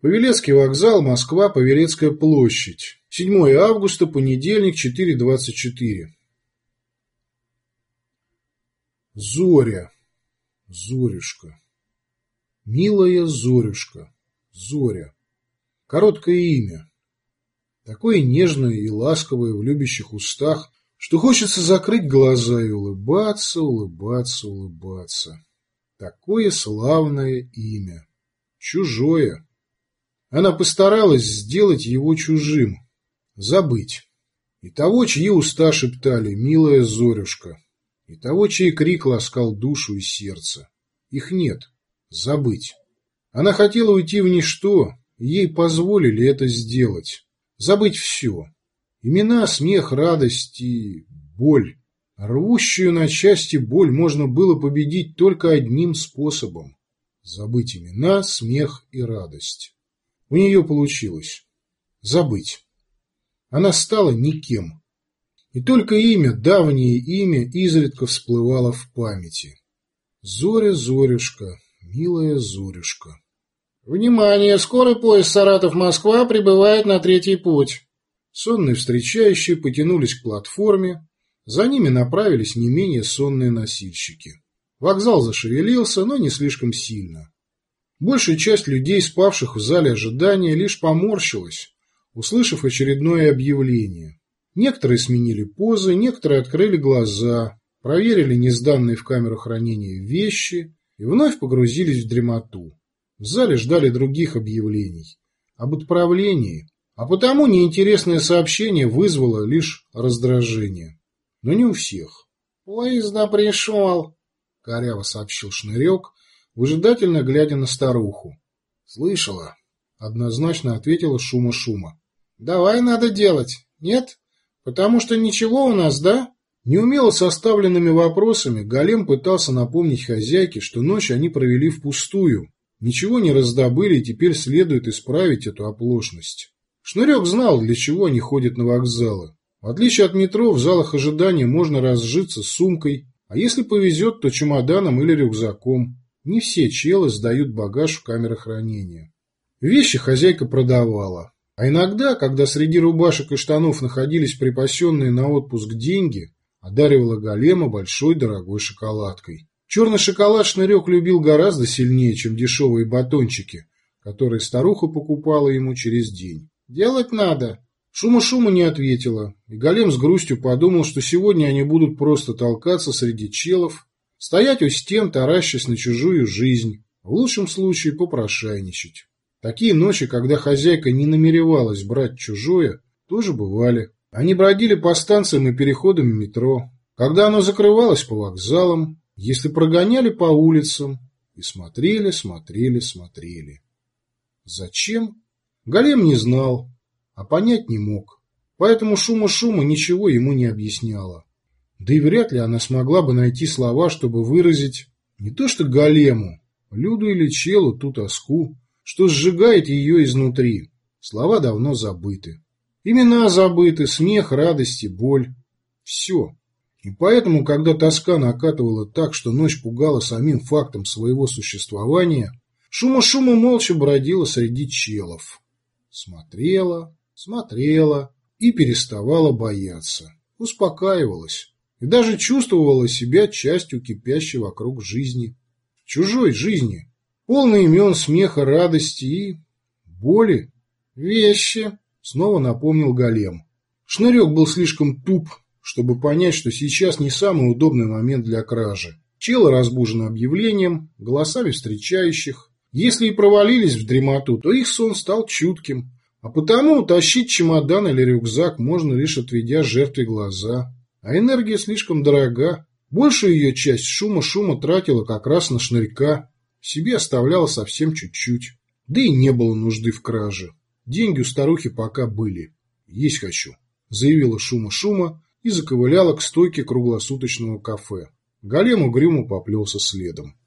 Павелецкий вокзал, Москва, Павелецкая площадь. 7 августа, понедельник, 4.24. Зоря. Зорюшка. Милая Зорюшка. Зоря. Короткое имя. Такое нежное и ласковое в любящих устах, что хочется закрыть глаза и улыбаться, улыбаться, улыбаться. Такое славное имя. Чужое. Она постаралась сделать его чужим, забыть. И того, чьи уста шептали «Милая Зорюшка», и того, чей крик ласкал душу и сердце. Их нет. Забыть. Она хотела уйти в ничто, ей позволили это сделать. Забыть все. Имена, смех, радость и боль. Рвущую на части боль можно было победить только одним способом. Забыть имена, смех и радость. У нее получилось. Забыть. Она стала никем. И только имя, давнее имя, изредка всплывало в памяти. Зоря, Зорюшка, милая Зорюшка. «Внимание! Скорый поезд Саратов-Москва прибывает на третий путь!» Сонные встречающие потянулись к платформе. За ними направились не менее сонные носильщики. Вокзал зашевелился, но не слишком сильно. Большая часть людей, спавших в зале ожидания, лишь поморщилась, услышав очередное объявление. Некоторые сменили позы, некоторые открыли глаза, проверили несданные в камеру хранения вещи и вновь погрузились в дремоту. В зале ждали других объявлений об отправлении, а потому неинтересное сообщение вызвало лишь раздражение. Но не у всех. «Поезда пришел», — коряво сообщил Шнырек, выжидательно глядя на старуху. «Слышала», — однозначно ответила шума-шума. «Давай надо делать, нет? Потому что ничего у нас, да?» Неумело составленными вопросами Голем пытался напомнить хозяйке, что ночь они провели впустую, ничего не раздобыли и теперь следует исправить эту оплошность. Шнырек знал, для чего они ходят на вокзалы. В отличие от метро, в залах ожидания можно разжиться сумкой, а если повезет, то чемоданом или рюкзаком. Не все челы сдают багаж в камеры хранения. Вещи хозяйка продавала. А иногда, когда среди рубашек и штанов находились припасенные на отпуск деньги, одаривала голема большой дорогой шоколадкой. Черный шоколад Шнырек любил гораздо сильнее, чем дешевые батончики, которые старуха покупала ему через день. «Делать надо!» Шума-шума не ответила, и Голем с грустью подумал, что сегодня они будут просто толкаться среди челов Стоять у стен, таращась на чужую жизнь, в лучшем случае попрошайничать. Такие ночи, когда хозяйка не намеревалась брать чужое, тоже бывали. Они бродили по станциям и переходам метро, когда оно закрывалось по вокзалам, если прогоняли по улицам, и смотрели, смотрели, смотрели. Зачем? Голем не знал, а понять не мог. Поэтому шума-шума ничего ему не объясняла. Да и вряд ли она смогла бы найти слова, чтобы выразить не то что голему, люду или челу ту тоску, что сжигает ее изнутри. Слова давно забыты. Имена забыты, смех, радость и боль. Все. И поэтому, когда тоска накатывала так, что ночь пугала самим фактом своего существования, шума-шума молча бродила среди челов. Смотрела, смотрела и переставала бояться. Успокаивалась и даже чувствовала себя частью кипящей вокруг жизни, чужой жизни, полной имен, смеха, радости и боли. «Вещи!» — снова напомнил Голем. Шнырек был слишком туп, чтобы понять, что сейчас не самый удобный момент для кражи. Челы разбужены объявлением, голосами встречающих. Если и провалились в дремоту, то их сон стал чутким, а потому утащить чемодан или рюкзак можно лишь отведя жертве глаза. А энергия слишком дорога. Большую ее часть шума-шума тратила как раз на шнырька. Себе оставляла совсем чуть-чуть. Да и не было нужды в краже. Деньги у старухи пока были. Есть хочу, заявила шума-шума и заковыляла к стойке круглосуточного кафе. Голем угрюмо поплелся следом.